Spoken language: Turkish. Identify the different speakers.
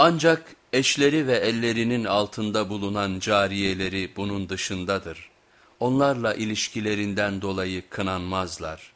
Speaker 1: Ancak eşleri ve ellerinin altında bulunan cariyeleri bunun dışındadır. Onlarla ilişkilerinden dolayı kınanmazlar.